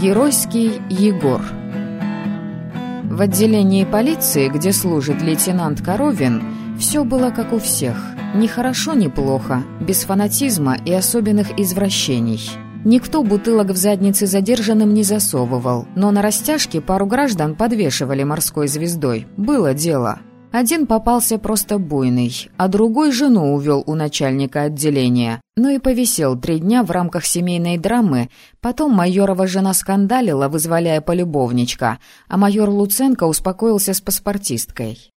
Геройский Егор В отделении полиции, где служит лейтенант Коровин, все было как у всех. Ни хорошо, ни плохо, без фанатизма и особенных извращений. Никто бутылок в заднице задержанным не засовывал, но на растяжке пару граждан подвешивали морской звездой. Было дело. Один попался просто буйный, а другой жену увел у начальника отделения. Ну и повисел три дня в рамках семейной драмы. Потом майорова жена скандалила, вызволяя полюбовничка, а майор Луценко успокоился с паспортисткой.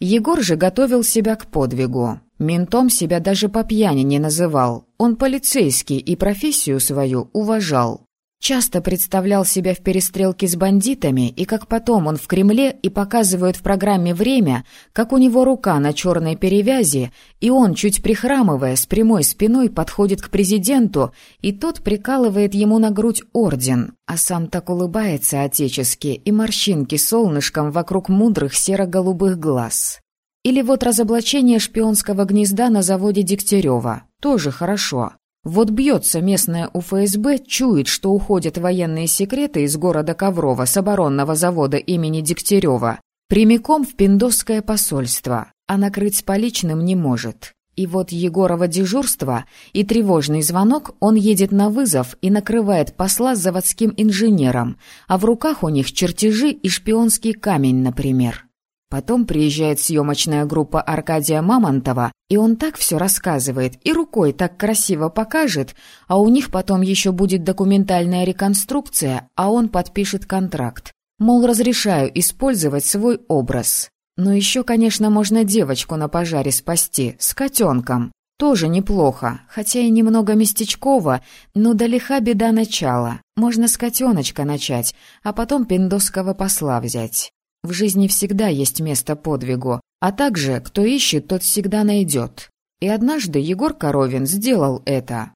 Егор же готовил себя к подвигу. Ментом себя даже по пьяни не называл. Он полицейский и профессию свою уважал. Часто представлял себя в перестрелке с бандитами, и как потом он в Кремле и показывают в программе «Время», как у него рука на черной перевязи, и он, чуть прихрамывая, с прямой спиной подходит к президенту, и тот прикалывает ему на грудь орден, а сам так улыбается отечески, и морщинки солнышком вокруг мудрых серо-голубых глаз. Или вот разоблачение шпионского гнезда на заводе Дегтярева. Тоже хорошо. Вот бьется местная УФСБ, чует, что уходят военные секреты из города Коврова с оборонного завода имени Дегтярева, прямиком в Пиндосское посольство, а накрыть поличным не может. И вот Егорова дежурство и тревожный звонок, он едет на вызов и накрывает посла с заводским инженером, а в руках у них чертежи и шпионский камень, например. Потом приезжает съемочная группа Аркадия Мамонтова, и он так все рассказывает, и рукой так красиво покажет, а у них потом еще будет документальная реконструкция, а он подпишет контракт. Мол, разрешаю использовать свой образ. Но еще, конечно, можно девочку на пожаре спасти, с котенком. Тоже неплохо, хотя и немного местечково, но далека беда начала. Можно с котеночка начать, а потом пиндосского посла взять. В жизни всегда есть место подвигу, а также, кто ищет, тот всегда найдет. И однажды Егор Коровин сделал это.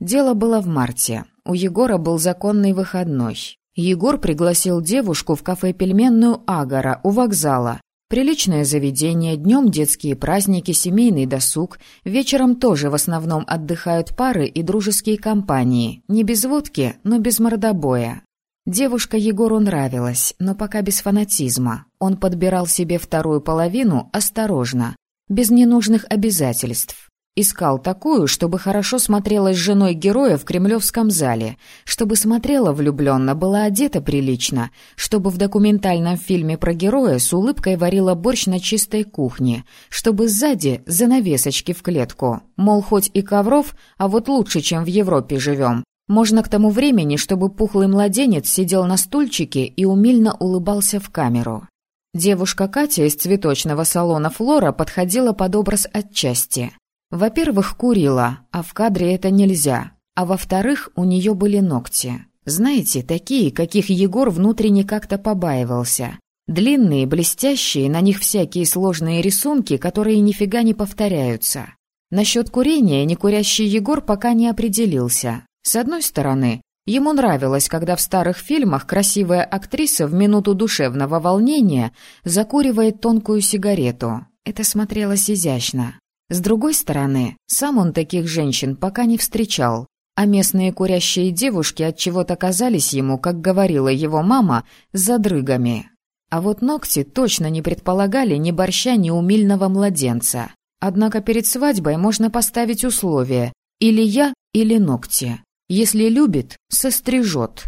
Дело было в марте. У Егора был законный выходной. Егор пригласил девушку в кафе «Пельменную Агора» у вокзала. Приличное заведение, днем детские праздники, семейный досуг, вечером тоже в основном отдыхают пары и дружеские компании. Не без водки, но без мордобоя. Девушка Егору нравилась, но пока без фанатизма. Он подбирал себе вторую половину осторожно, без ненужных обязательств. Искал такую, чтобы хорошо смотрелась с женой героя в кремлевском зале, чтобы смотрела влюбленно, была одета прилично, чтобы в документальном фильме про героя с улыбкой варила борщ на чистой кухне, чтобы сзади занавесочки в клетку, мол, хоть и ковров, а вот лучше, чем в Европе живем, можно к тому времени, чтобы пухлый младенец сидел на стульчике и умильно улыбался в камеру. Девушка Катя из цветочного салона «Флора» подходила под образ отчасти. Во-первых, курила, а в кадре это нельзя. А во-вторых, у нее были ногти. Знаете, такие, каких Егор внутренне как-то побаивался. Длинные, блестящие, на них всякие сложные рисунки, которые нифига не повторяются. Насчет курения некурящий Егор пока не определился. С одной стороны, ему нравилось, когда в старых фильмах красивая актриса в минуту душевного волнения закуривает тонкую сигарету. Это смотрелось изящно. С другой стороны, сам он таких женщин пока не встречал, а местные курящие девушки от чего-то казались ему, как говорила его мама, задрыгами. А вот ногти точно не предполагали ни борща, ни умильного младенца. Однако перед свадьбой можно поставить условие «или я, или ногти». Если любит, сострижет.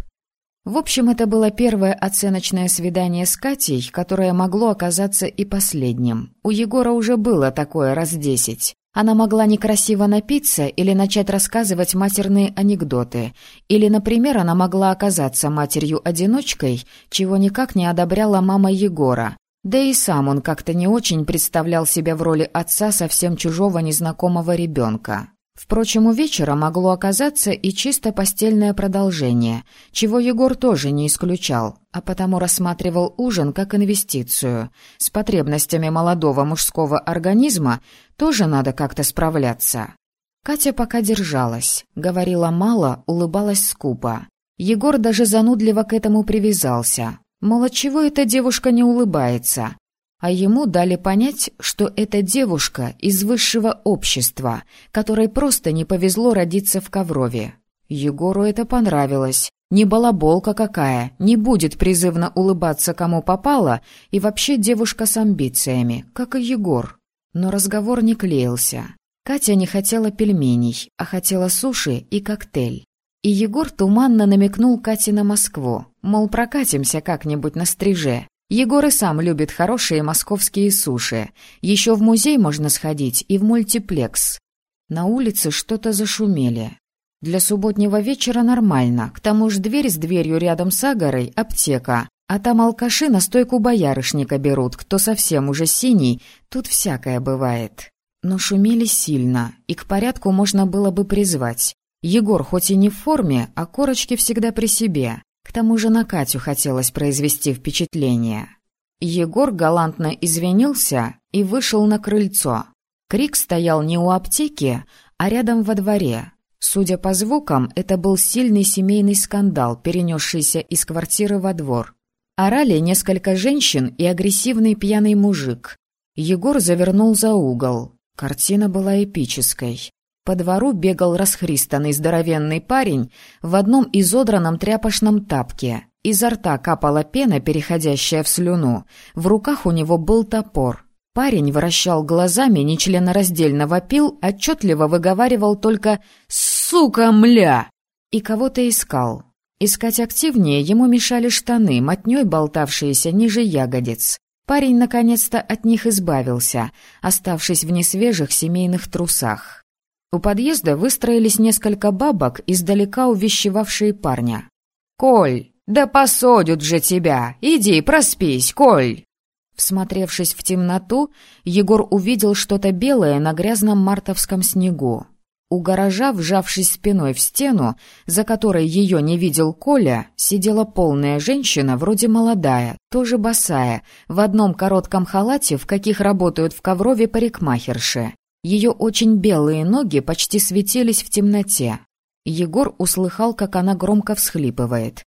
В общем, это было первое оценочное свидание с Катей, которое могло оказаться и последним. У Егора уже было такое раз десять. Она могла некрасиво напиться или начать рассказывать матерные анекдоты. Или, например, она могла оказаться матерью-одиночкой, чего никак не одобряла мама Егора. Да и сам он как-то не очень представлял себя в роли отца совсем чужого незнакомого ребенка. Впрочем, у вечера могло оказаться и чисто постельное продолжение, чего Егор тоже не исключал, а потому рассматривал ужин как инвестицию. С потребностями молодого мужского организма тоже надо как-то справляться. Катя пока держалась, говорила мало, улыбалась скупо. Егор даже занудливо к этому привязался. Мол, чего эта девушка не улыбается? А ему дали понять, что это девушка из высшего общества, которой просто не повезло родиться в Коврове. Егору это понравилось. Не балаболка какая, не будет призывно улыбаться кому попало, и вообще девушка с амбициями, как и Егор. Но разговор не клеился. Катя не хотела пельменей, а хотела суши и коктейль. И Егор туманно намекнул Кате на Москву, мол, прокатимся как-нибудь на стриже. Егор и сам любит хорошие московские суши. Еще в музей можно сходить и в мультиплекс. На улице что-то зашумели. Для субботнего вечера нормально, к тому же дверь с дверью рядом с Агарой — аптека. А там алкаши на стойку боярышника берут, кто совсем уже синий, тут всякое бывает. Но шумели сильно, и к порядку можно было бы призвать. Егор хоть и не в форме, а корочки всегда при себе. К тому же на Катю хотелось произвести впечатление. Егор галантно извинился и вышел на крыльцо. Крик стоял не у аптеки, а рядом во дворе. Судя по звукам, это был сильный семейный скандал, перенесшийся из квартиры во двор. Орали несколько женщин и агрессивный пьяный мужик. Егор завернул за угол. Картина была эпической. По двору бегал расхристанный здоровенный парень в одном изодранном тряпочном тапке. Изо рта капала пена, переходящая в слюну. В руках у него был топор. Парень вращал глазами, нечленораздельно вопил, отчетливо выговаривал только «Сука, мля!» и кого-то искал. Искать активнее ему мешали штаны, мотнёй болтавшиеся ниже ягодиц. Парень наконец-то от них избавился, оставшись в несвежих семейных трусах. У подъезда выстроились несколько бабок, издалека увещевавшие парня. «Коль, да посадят же тебя! Иди, проспись, Коль!» Всмотревшись в темноту, Егор увидел что-то белое на грязном мартовском снегу. У гаража, вжавшись спиной в стену, за которой ее не видел Коля, сидела полная женщина, вроде молодая, тоже босая, в одном коротком халате, в каких работают в коврове парикмахерши. Ее очень белые ноги почти светились в темноте. Егор услыхал, как она громко всхлипывает.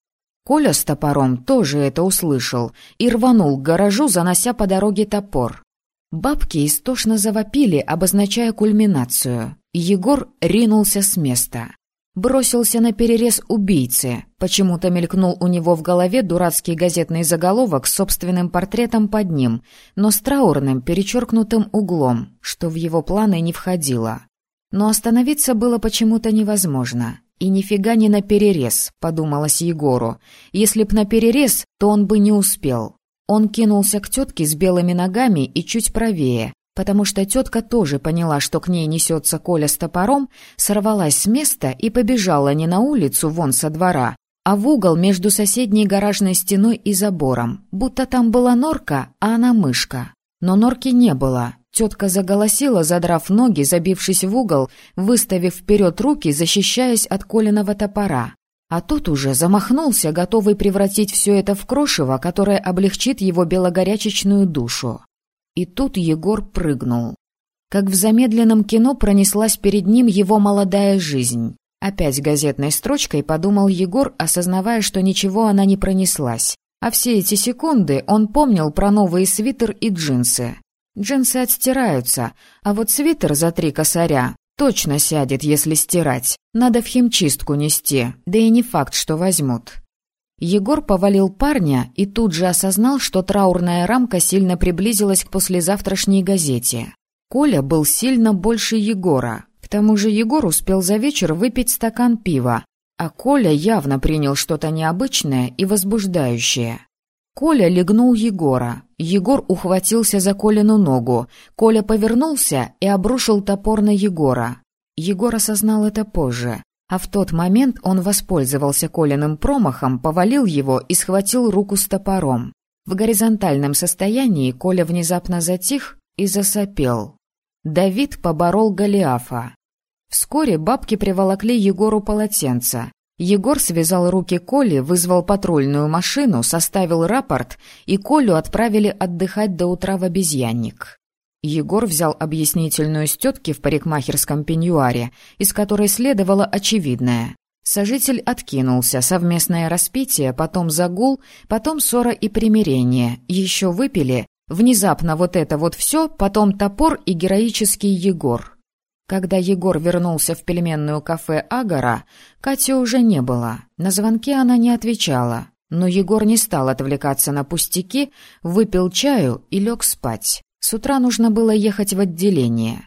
Коля с топором тоже это услышал и рванул к гаражу, занося по дороге топор. Бабки истошно завопили, обозначая кульминацию. Егор ринулся с места. Бросился на перерез убийцы. Почему-то мелькнул у него в голове дурацкий газетный заголовок с собственным портретом под ним, но с траурным, перечеркнутым углом, что в его планы не входило. Но остановиться было почему-то невозможно. И нифига не на перерез, подумалось Егору. Если б на перерез, то он бы не успел. Он кинулся к тетке с белыми ногами и чуть правее, потому что тетка тоже поняла, что к ней несется Коля с топором, сорвалась с места и побежала не на улицу вон со двора, а в угол между соседней гаражной стеной и забором, будто там была норка, а она мышка. Но норки не было. Тетка заголосила, задрав ноги, забившись в угол, выставив вперед руки, защищаясь от Колиного топора. А тот уже замахнулся, готовый превратить все это в крошево, которое облегчит его белогорячечную душу. И тут Егор прыгнул. Как в замедленном кино пронеслась перед ним его молодая жизнь. Опять газетной строчкой подумал Егор, осознавая, что ничего она не пронеслась. А все эти секунды он помнил про новые свитер и джинсы. Джинсы отстираются, а вот свитер за три косаря точно сядет, если стирать. Надо в химчистку нести, да и не факт, что возьмут. Егор повалил парня и тут же осознал, что траурная рамка сильно приблизилась к послезавтрашней газете. Коля был сильно больше Егора. К тому же Егор успел за вечер выпить стакан пива, а Коля явно принял что-то необычное и возбуждающее. Коля легнул Егора. Егор ухватился за Колину ногу. Коля повернулся и обрушил топор на Егора. Егор осознал это позже. А в тот момент он воспользовался Колиным промахом, повалил его и схватил руку с топором. В горизонтальном состоянии Коля внезапно затих и засопел. Давид поборол Голиафа. Вскоре бабки приволокли Егору полотенце. Егор связал руки Коли, вызвал патрульную машину, составил рапорт, и Колю отправили отдыхать до утра в обезьянник. Егор взял объяснительную с тетки в парикмахерском пеньюаре, из которой следовало очевидное. Сожитель откинулся, совместное распитие, потом загул, потом ссора и примирение, еще выпили, внезапно вот это вот все, потом топор и героический Егор. Когда Егор вернулся в пельменную кафе «Агора», Кати уже не было. На звонки она не отвечала. Но Егор не стал отвлекаться на пустяки, выпил чаю и лег спать. С утра нужно было ехать в отделение.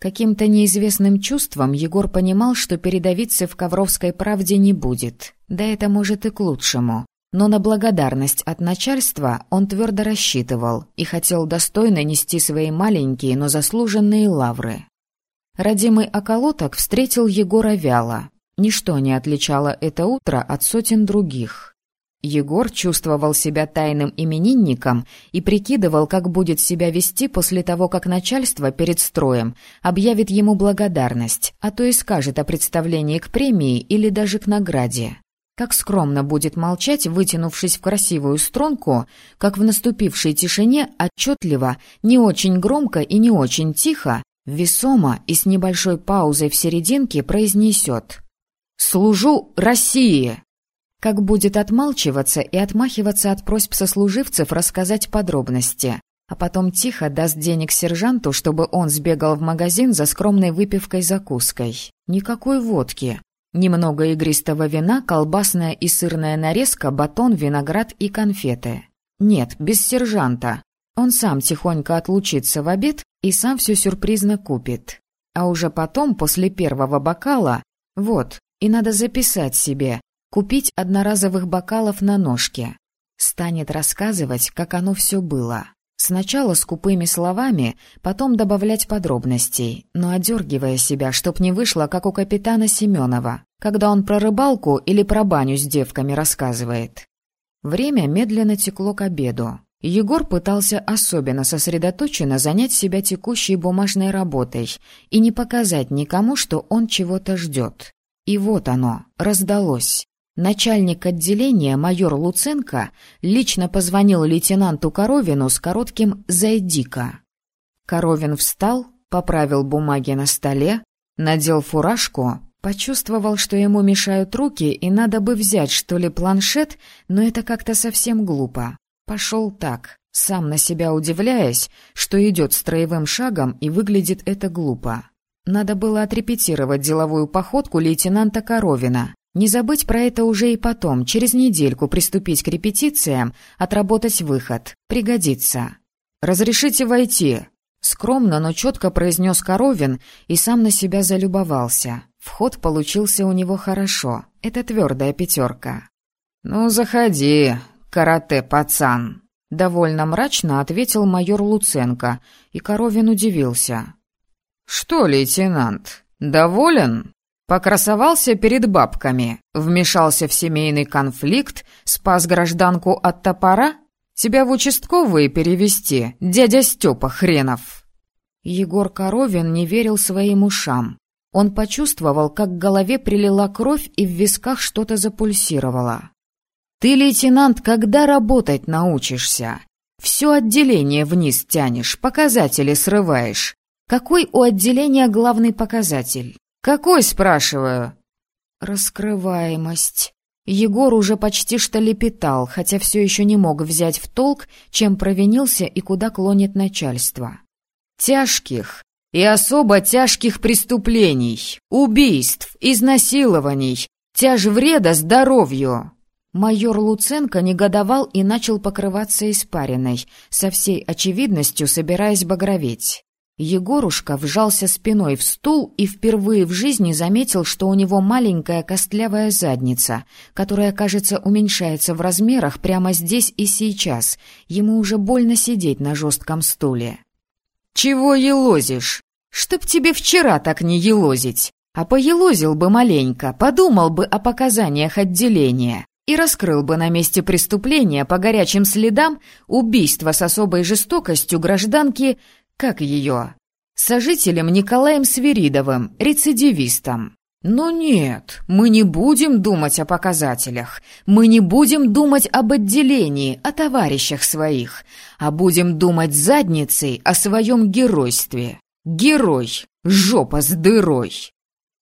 Каким-то неизвестным чувством Егор понимал, что передавиться в Ковровской правде не будет. Да это может и к лучшему. Но на благодарность от начальства он твердо рассчитывал и хотел достойно нести свои маленькие, но заслуженные лавры. Родимый околоток встретил Егора вяло. Ничто не отличало это утро от сотен других. Егор чувствовал себя тайным именинником и прикидывал, как будет себя вести после того, как начальство перед строем объявит ему благодарность, а то и скажет о представлении к премии или даже к награде. Как скромно будет молчать, вытянувшись в красивую струнку, как в наступившей тишине отчетливо, не очень громко и не очень тихо, весомо и с небольшой паузой в серединке произнесет «Служу России!» Как будет отмалчиваться и отмахиваться от просьб сослуживцев рассказать подробности, а потом тихо даст денег сержанту, чтобы он сбегал в магазин за скромной выпивкой-закуской. Никакой водки, Немного игристого вина, колбасная и сырная нарезка, батон, виноград и конфеты. Нет, без сержанта. Он сам тихонько отлучится в обед и сам все сюрпризно купит. А уже потом, после первого бокала, вот, и надо записать себе, купить одноразовых бокалов на ножке. Станет рассказывать, как оно все было. Сначала скупыми словами, потом добавлять подробностей, но одергивая себя, чтоб не вышло, как у капитана Семенова, когда он про рыбалку или про баню с девками рассказывает. Время медленно текло к обеду. Егор пытался особенно сосредоточенно занять себя текущей бумажной работой и не показать никому, что он чего-то ждет. И вот оно, раздалось. Начальник отделения, майор Луценко, лично позвонил лейтенанту Коровину с коротким «Зайди-ка». Коровин встал, поправил бумаги на столе, надел фуражку, почувствовал, что ему мешают руки, и надо бы взять, что ли, планшет, но это как-то совсем глупо. Пошел так, сам на себя удивляясь, что идет строевым шагом и выглядит это глупо. Надо было отрепетировать деловую походку лейтенанта Коровина. Не забыть про это уже и потом, через недельку приступить к репетициям, отработать выход. Пригодится. «Разрешите войти?» Скромно, но четко произнес Коровин и сам на себя залюбовался. Вход получился у него хорошо. Это твердая пятерка. «Ну, заходи, карате-пацан!» Довольно мрачно ответил майор Луценко, и Коровин удивился. «Что, лейтенант, доволен?» Покрасовался перед бабками, вмешался в семейный конфликт, спас гражданку от топора? Тебя в участковые перевести, дядя Степа хренов!» Егор Коровин не верил своим ушам. Он почувствовал, как к голове прилила кровь и в висках что-то запульсировало. «Ты, лейтенант, когда работать научишься? Все отделение вниз тянешь, показатели срываешь. Какой у отделения главный показатель? «Какой, спрашиваю?» «Раскрываемость». Егор уже почти что лепетал, хотя все еще не мог взять в толк, чем провинился и куда клонит начальство. «Тяжких и особо тяжких преступлений, убийств, изнасилований, тяж вреда здоровью». Майор Луценко негодовал и начал покрываться испариной, со всей очевидностью собираясь багроветь. Егорушка вжался спиной в стул и впервые в жизни заметил, что у него маленькая костлявая задница, которая, кажется, уменьшается в размерах прямо здесь и сейчас. Ему уже больно сидеть на жестком стуле. «Чего елозишь? Чтоб тебе вчера так не елозить! А поелозил бы маленько, подумал бы о показаниях отделения и раскрыл бы на месте преступления по горячим следам убийство с особой жестокостью гражданки как ее? Сожителем Николаем Свиридовым, рецидивистом. Но нет, мы не будем думать о показателях. Мы не будем думать об отделении, о товарищах своих, а будем думать задницей о своем геройстве. Герой, жопа с дырой.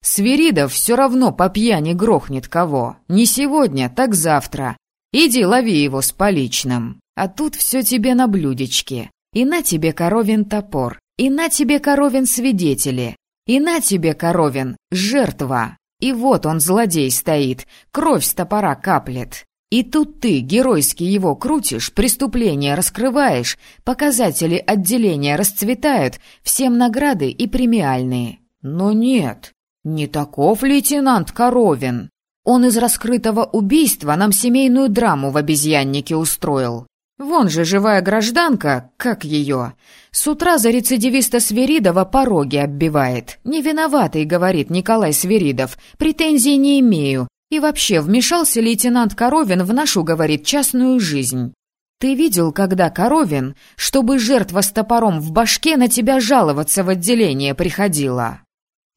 Свиридов все равно по пьяни грохнет кого. Не сегодня, так завтра. Иди лови его с поличным. А тут все тебе на блюдечке. И на тебе коровин топор, и на тебе коровин свидетели. И на тебе, Коровин, жертва. И вот он, злодей, стоит, кровь с топора каплет. И тут ты геройски его крутишь, преступления раскрываешь, показатели отделения расцветают, всем награды и премиальные. Но нет, не таков лейтенант Коровин. Он из раскрытого убийства нам семейную драму в обезьяннике устроил. Вон же живая гражданка, как ее, с утра за рецидивиста Свиридова пороги оббивает. Не виноватый, говорит Николай Свиридов, претензий не имею. И вообще вмешался лейтенант Коровин в нашу, говорит, частную жизнь. Ты видел, когда Коровин, чтобы жертва с топором в башке на тебя жаловаться в отделение приходила?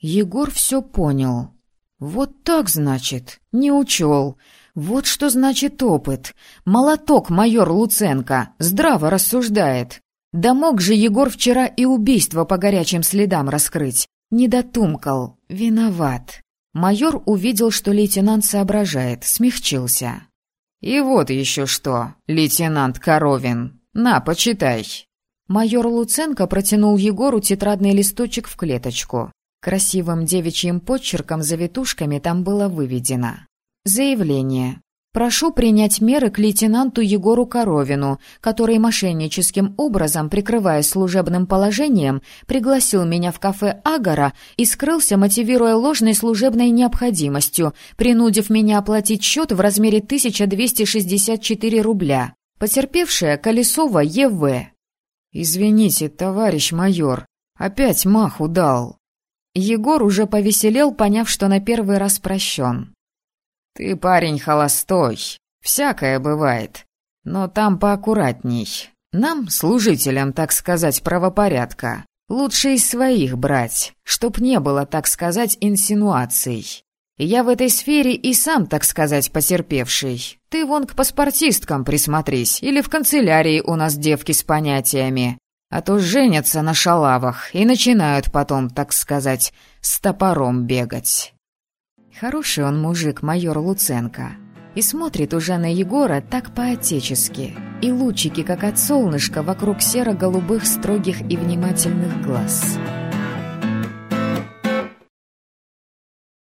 Егор все понял. Вот так, значит, не учел. Вот что значит опыт. Молоток майор Луценко здраво рассуждает. Да мог же Егор вчера и убийство по горячим следам раскрыть. Не дотумкал. Виноват. Майор увидел, что лейтенант соображает, смягчился. «И вот еще что, лейтенант Коровин. На, почитай». Майор Луценко протянул Егору тетрадный листочек в клеточку. Красивым девичьим почерком завитушками там было выведено. Заявление. Прошу принять меры к лейтенанту Егору Коровину, который мошенническим образом, прикрываясь служебным положением, пригласил меня в кафе «Агора» и скрылся, мотивируя ложной служебной необходимостью, принудив меня оплатить счет в размере 1264 рубля. Потерпевшая Колесова Е.В. «Извините, товарищ майор, опять маху дал». Егор уже повеселел, поняв, что на первый раз прощен. «Ты парень холостой, всякое бывает, но там поаккуратней. Нам, служителям, так сказать, правопорядка, лучше из своих брать, чтоб не было, так сказать, инсинуаций. Я в этой сфере и сам, так сказать, потерпевший. Ты вон к паспортисткам присмотрись, или в канцелярии у нас девки с понятиями. А то женятся на шалавах и начинают потом, так сказать, с топором бегать. Хороший он мужик, майор Луценко. И смотрит уже на Егора так по-отечески. И лучики, как от солнышка, вокруг серо-голубых строгих и внимательных глаз.